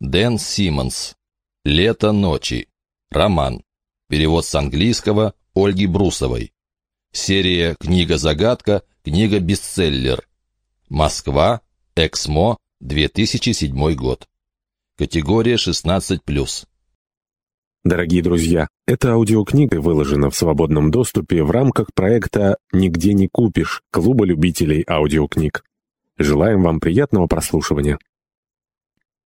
Дэн Симмонс. «Лето ночи». Роман. Перевод с английского Ольги Брусовой. Серия «Книга-загадка», книга-бестселлер. Москва, Эксмо, 2007 год. Категория 16+. Дорогие друзья, эта аудиокнига выложена в свободном доступе в рамках проекта «Нигде не купишь» Клуба любителей аудиокниг. Желаем вам приятного прослушивания.